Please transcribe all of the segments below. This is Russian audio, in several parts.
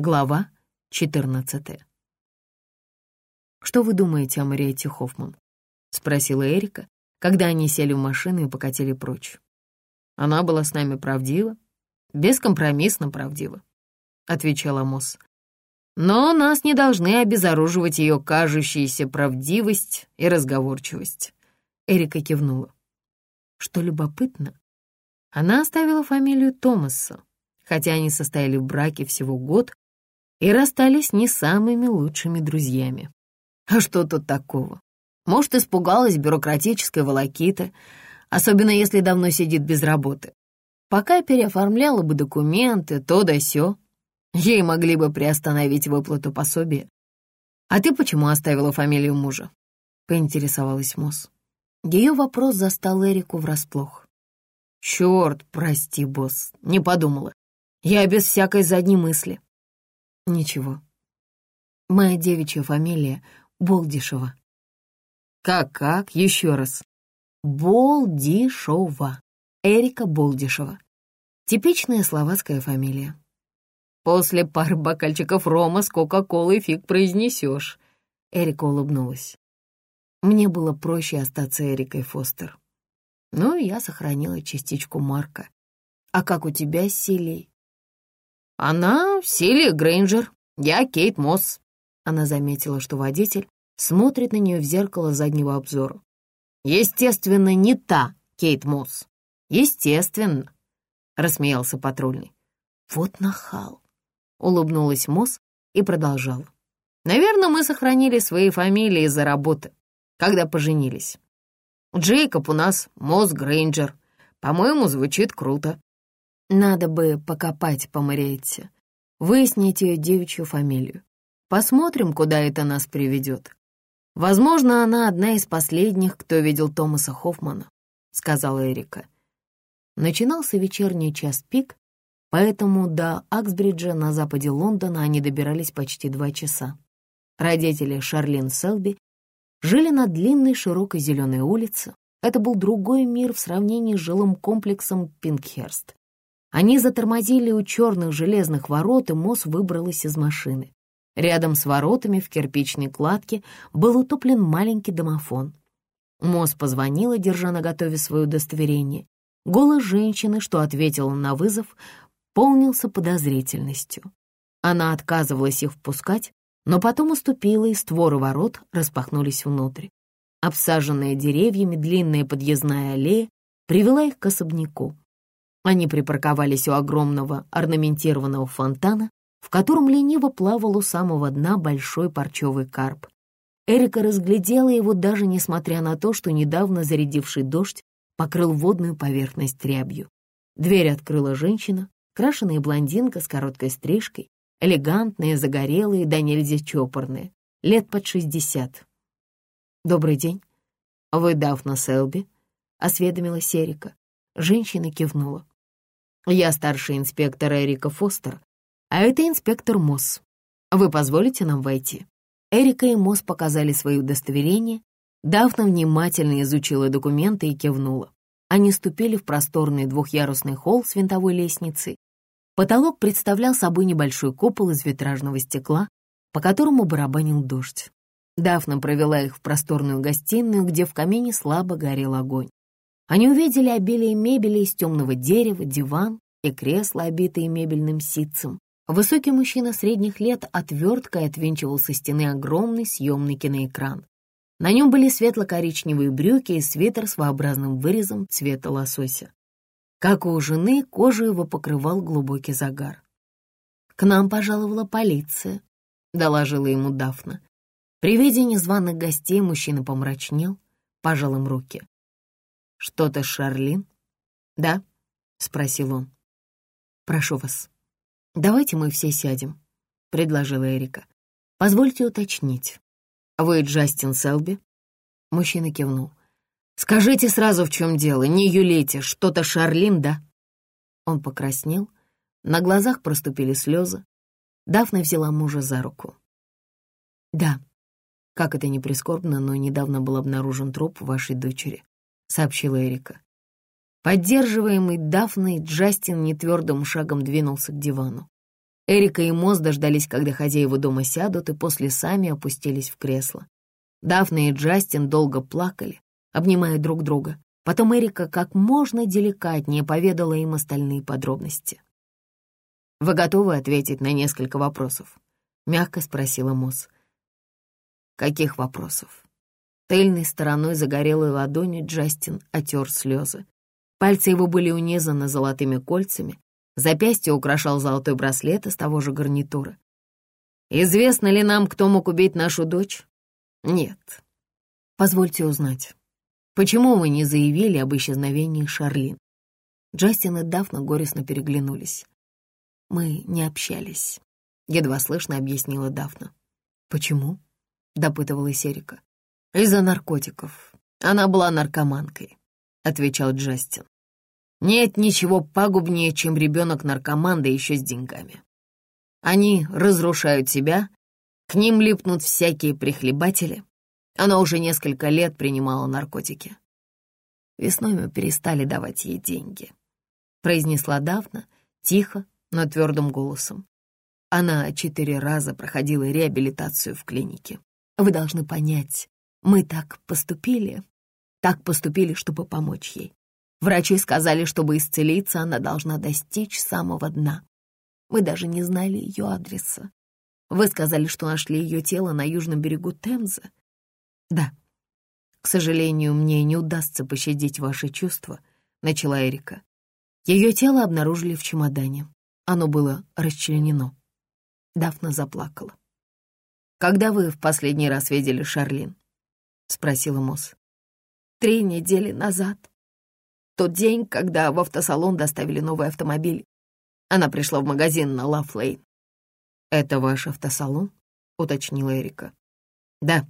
Глава 14 «Что вы думаете о Мариетте Хоффман?» — спросила Эрика, когда они сели в машину и покатили прочь. «Она была с нами правдива, бескомпромиссно правдива», — отвечала Мосс. «Но нас не должны обезоруживать ее кажущаяся правдивость и разговорчивость». Эрика кивнула. Что любопытно, она оставила фамилию Томаса, хотя они состояли в браке всего год и расстались не самыми лучшими друзьями. А что тут такого? Может, испугалась бюрократической волокиты, особенно если давно сидит без работы. Пока переоформляла бы документы, то да сё, ей могли бы приостановить выплату пособия. «А ты почему оставила фамилию мужа?» — поинтересовалась Мосс. Ее вопрос застал Эрику врасплох. «Черт, прости, босс, не подумала. Я без всякой задней мысли». «Ничего. Моя девичья фамилия Болдишева». «Как-как? Еще раз». Болдишева. Эрика Болдишева. Типичная словацкая фамилия. После пары бокальчиков рома с кока-колой фиг произнесешь. Эрика улыбнулась. Мне было проще остаться Эрикой Фостер. Ну, я сохранила частичку Марка. А как у тебя с Силей? Она Силия Грейнджер, я Кейт Мосс. Она заметила, что водитель смотрит на нее в зеркало заднего обзора. Естественно, не та Кейт Мосс. Естественно, рассмеялся патрульный. Вот нахал. Улыбнулась Мосс и продолжала. Наверное, мы сохранили свои фамилии из-за работы, когда поженились. Джейкоб у нас Мосс Грейнджер. По-моему, звучит круто. Надо бы покопать по Мариетте, выяснить ее девичью фамилию. Посмотрим, куда это нас приведет. Возможно, она одна из последних, кто видел Томаса Хоффмана, сказала Эрика. Начинался вечерний час пик, поэтому до Аксбриджа на западе Лондона они добирались почти два часа. Родители Шарлин Селби жили на длинной широкой зеленой улице. Это был другой мир в сравнении с жилым комплексом Пинкхерст. Они затормозили у черных железных ворот, и Мосс выбралась из машины. Рядом с воротами в кирпичной кладке был утоплен маленький домофон. Мосс позвонила, держа на готове свое удостоверение. Голос женщины, что ответила на вызов, полнился подозрительностью. Она отказывалась их впускать, но потом уступила, и створы ворот распахнулись внутрь. Обсаженная деревьями длинная подъездная аллея привела их к особняку. Они припарковались у огромного орнаментированного фонтана, в котором лениво плавал у самого дна большой парчевый карп. Эрика разглядела его даже несмотря на то, что недавно зарядивший дождь покрыл водную поверхность рябью. Дверь открыла женщина, крашеная блондинка с короткой стрижкой, элегантная, загорелая, да нельзя чопорная, лет под шестьдесят. «Добрый день. Вы Дафна Селби?» — осведомилась Эрика. Женщина кивнула. «Я старший инспектор Эрика Фостер, а это инспектор Мосс. Вы позволите нам войти?» Эрика и Мосс показали свои удостоверения. Дафна внимательно изучила документы и кивнула. Они ступили в просторный двухъярусный холл с винтовой лестницей. Потолок представлял собой небольшой купол из витражного стекла, по которому барабанил дождь. Дафна провела их в просторную гостиную, где в камине слабо горел огонь. Они увидели обилие мебели из темного дерева, диван и кресло, обитые мебельным ситцем. Высокий мужчина средних лет отверткой отвинчивал со стены огромный съемный киноэкран. На нем были светло-коричневые брюки и свитер с своеобразным вырезом цвета лосося. Как у жены, кожу его покрывал глубокий загар. «К нам пожаловала полиция», — доложила ему Дафна. При виде незваных гостей мужчина помрачнел, пожал им руки. «Что-то, Шарлин?» «Да?» — спросил он. «Прошу вас, давайте мы все сядем», — предложила Эрика. «Позвольте уточнить. Вы Джастин Селби?» Мужчина кивнул. «Скажите сразу, в чем дело, не юлите, что-то Шарлин, да?» Он покраснел, на глазах проступили слезы. Дафна взяла мужа за руку. «Да, как это ни прискорбно, но недавно был обнаружен труп вашей дочери. — сообщила Эрика. Поддерживаемый Дафной, Джастин нетвердым шагом двинулся к дивану. Эрика и Мосс дождались, когда хозяева дома сядут, и после сами опустились в кресло. Дафна и Джастин долго плакали, обнимая друг друга. Потом Эрика как можно деликатнее поведала им остальные подробности. «Вы готовы ответить на несколько вопросов?» — мягко спросила Мосс. «Каких вопросов?» Тыльной стороной загорелой ладони Джастин отер слезы. Пальцы его были унизаны золотыми кольцами, запястье украшал золотой браслет из того же гарнитура. «Известно ли нам, кто мог убить нашу дочь?» «Нет». «Позвольте узнать, почему вы не заявили об исчезновении Шарлин?» Джастин и Дафна горестно переглянулись. «Мы не общались», — едва слышно объяснила Дафна. «Почему?» — допытывалась Эрика. «Из-за наркотиков. Она была наркоманкой», — отвечал Джастин. Нет ничего пагубнее, чем ребенок-наркоман, еще с деньгами. Они разрушают себя, к ним липнут всякие прихлебатели. Она уже несколько лет принимала наркотики. Весной мы перестали давать ей деньги, произнесла Давна, тихо, но твердым голосом. Она четыре раза проходила реабилитацию в клинике. Вы должны понять, мы так поступили, так поступили, чтобы помочь ей. Врачи сказали, чтобы исцелиться, она должна достичь самого дна. Мы даже не знали ее адреса. Вы сказали, что нашли ее тело на южном берегу Темзы. Да. К сожалению, мне не удастся пощадить ваши чувства, начала Эрика. Ее тело обнаружили в чемодане. Оно было расчленено. Дафна заплакала. «Когда вы в последний раз видели Шарлин?» — спросила Мосс. «Три недели назад», тот день, когда в автосалон доставили новый автомобиль. Она пришла в магазин на Лафлейн. «Это ваш автосалон?» — уточнила Эрика. «Да».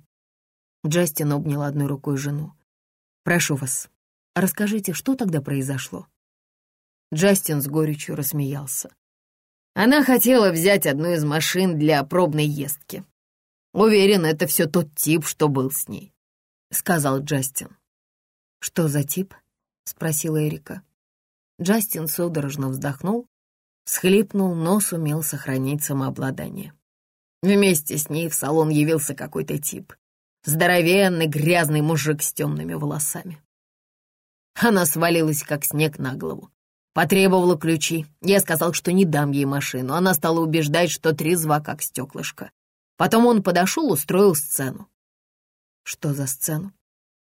Джастин обнял одной рукой жену. «Прошу вас, расскажите, что тогда произошло?» Джастин с горечью рассмеялся. Она хотела взять одну из машин для пробной ездки. Уверен, это все тот тип, что был с ней, — сказал Джастин. Что за тип? — спросила Эрика. Джастин судорожно вздохнул, схлипнул, но сумел сохранить самообладание. Вместе с ней в салон явился какой-то тип. Здоровенный, грязный мужик с темными волосами. Она свалилась, как снег на голову. Потребовала ключи. Я сказал, что не дам ей машину. Она стала убеждать, что трезва, как стеклышко. Потом он подошел, устроил сцену. Что за сцену?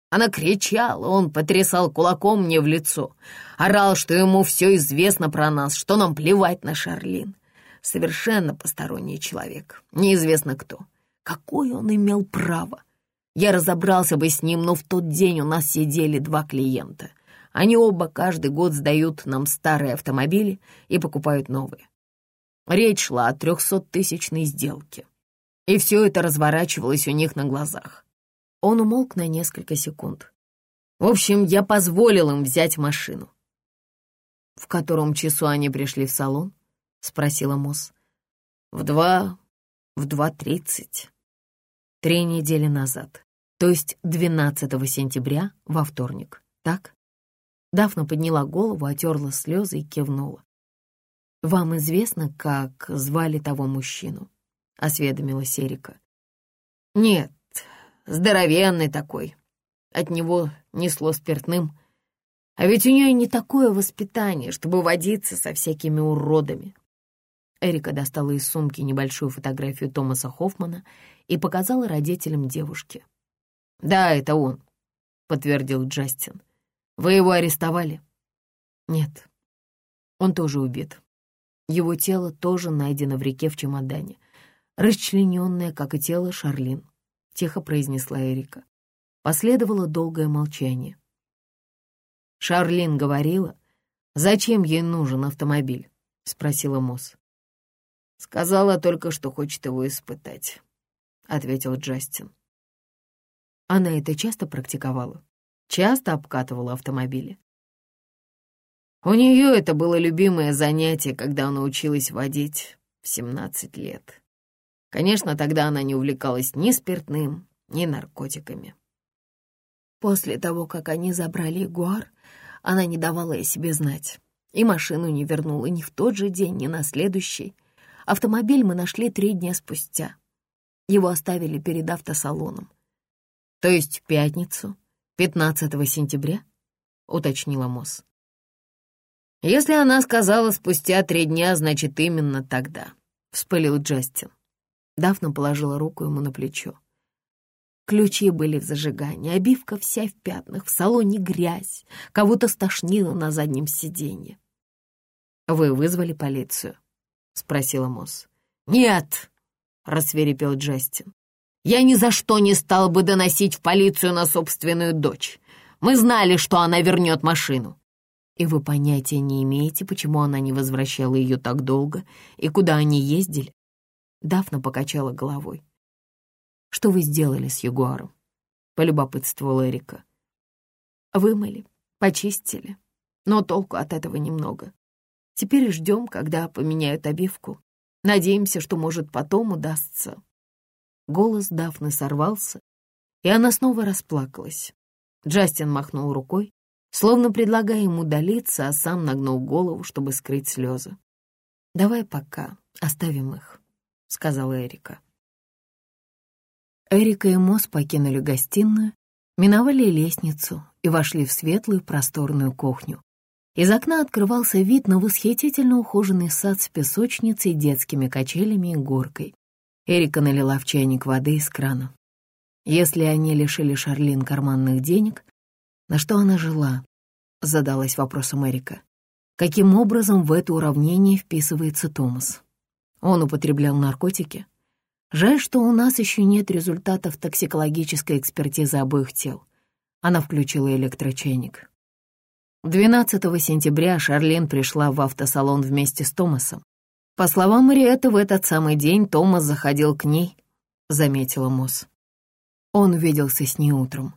Она кричала, он потрясал кулаком мне в лицо. Орал, что ему все известно про нас, что нам плевать на Шарлин. Совершенно посторонний человек, неизвестно кто. Какое он имел право? Я разобрался бы с ним, но в тот день у нас сидели два клиента. Они оба каждый год сдают нам старые автомобили и покупают новые. Речь шла о трехсоттысячной сделке. И все это разворачивалось у них на глазах. Он умолк на несколько секунд. В общем, я позволил им взять машину. «В котором часу они пришли в салон?» — спросила Мосс. «В два... в два тридцать. Три недели назад, то есть 12 сентября, во вторник, так?» Дафна подняла голову, отерла слезы и кивнула. «Вам известно, как звали того мужчину?» — осведомилась Эрика. «Нет, здоровенный такой. От него несло спиртным. А ведь у нее не такое воспитание, чтобы водиться со всякими уродами. Эрика достала из сумки небольшую фотографию Томаса Хоффмана и показала родителям девушки. «Да, это он», — подтвердил Джастин. «Вы его арестовали?» «Нет, он тоже убит. Его тело тоже найдено в реке в чемодане, расчлененное, как и тело Шарлин. — тихо произнесла Эрика. Последовало долгое молчание. «Шарлин говорила, зачем ей нужен автомобиль?» — спросила Мосс. «Сказала только, что хочет его испытать», — ответил Джастин. Она это часто практиковала? Часто обкатывала автомобили? У нее это было любимое занятие, когда она училась водить в 17 лет. Конечно, тогда она не увлекалась ни спиртным, ни наркотиками. После того, как они забрали Ягуар, она не давала о себе знать. И машину не вернула ни в тот же день, ни на следующий. Автомобиль мы нашли три дня спустя. Его оставили перед автосалоном. То есть в пятницу, 15 сентября, уточнила Мосс. Если она сказала спустя три дня, значит, именно тогда, вспылил Джастин. Дафна положила руку ему на плечо. Ключи были в зажигании, обивка вся в пятнах, в салоне грязь, кого-то стошнило на заднем сиденье. «Вы вызвали полицию?» — спросила Мосс. «Нет!» — рассверепел Джастин. «Я ни за что не стал бы доносить в полицию на собственную дочь. Мы знали, что она вернет машину». «И вы понятия не имеете, почему она не возвращала ее так долго и куда они ездили?» Дафна покачала головой. «Что вы сделали с Ягуаром?» — полюбопытствовала Эрика. «Вымыли, почистили, но толку от этого немного. Теперь ждем, когда поменяют обивку. Надеемся, что, может, потом удастся». Голос Дафны сорвался, и она снова расплакалась. Джастин махнул рукой, словно предлагая ему удалиться, а сам нагнул голову, чтобы скрыть слезы. «Давай пока оставим их», — сказала Эрика. Эрика и Мосс покинули гостиную, миновали лестницу и вошли в светлую просторную кухню, из окна открывался вид на восхитительно ухоженный сад с песочницей, детскими качелями и горкой. Эрика налила в чайник воды из крана. Если они лишили Шарлин карманных денег, на что она жила? Задалась вопросом Эрика. Каким образом в это уравнение вписывается Томас? Он употреблял наркотики? Жаль, что у нас еще нет результатов токсикологической экспертизы обоих тел. Она включила электрочайник. 12 сентября Шарлин пришла в автосалон вместе с Томасом. По словам Мариэты, в этот самый день Томас заходил к ней, заметила Мосс. Он увиделся с ней утром.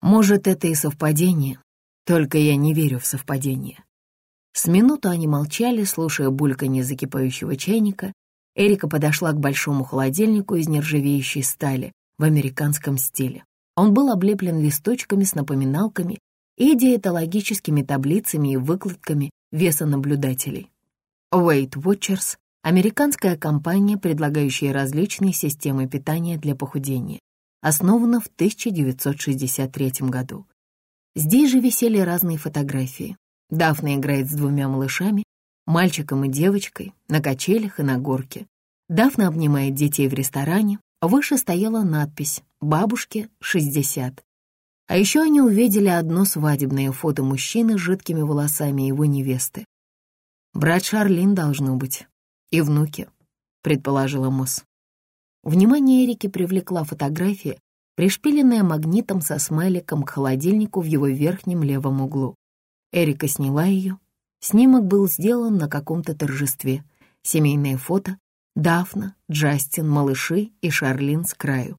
Может, это и совпадение, только я не верю в совпадение. С минуту они молчали, слушая бульканье закипающего чайника. Эрика подошла к большому холодильнику из нержавеющей стали в американском стиле. Он был облеплен листочками с напоминалками и диетологическими таблицами и выкладками веса наблюдателей. Weight Watchers — американская компания, предлагающая различные системы питания для похудения, основана в 1963 году. Здесь же висели разные фотографии. Дафна играет с двумя малышами, мальчиком и девочкой, на качелях и на горке. Дафна обнимает детей в ресторане, выше стояла надпись «Бабушке 60». А еще они увидели одно свадебное фото мужчины с жидкими волосами его невесты. «Брат Шарлин должно быть. И внуки», — предположила Мосс. Внимание Эрики привлекла фотография, пришпиленная магнитом со смайликом к холодильнику в его верхнем левом углу. Эрика сняла ее. Снимок был сделан на каком-то торжестве. Семейное фото. Дафна, Джастин, малыши и Шарлин с краю.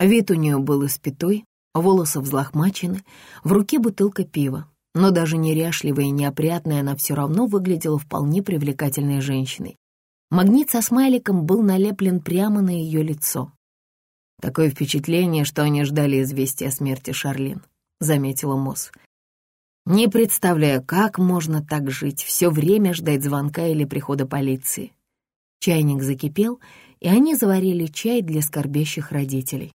Вид у нее был испятой, волосы взлохмачены, в руке бутылка пива. Но даже неряшливая и неопрятная она все равно выглядела вполне привлекательной женщиной. Магнит со смайликом был налеплен прямо на ее лицо. «Такое впечатление, что они ждали известия о смерти Шарлин», — заметила Мосс. «Не представляю, как можно так жить, все время ждать звонка или прихода полиции». Чайник закипел, и они заварили чай для скорбящих родителей.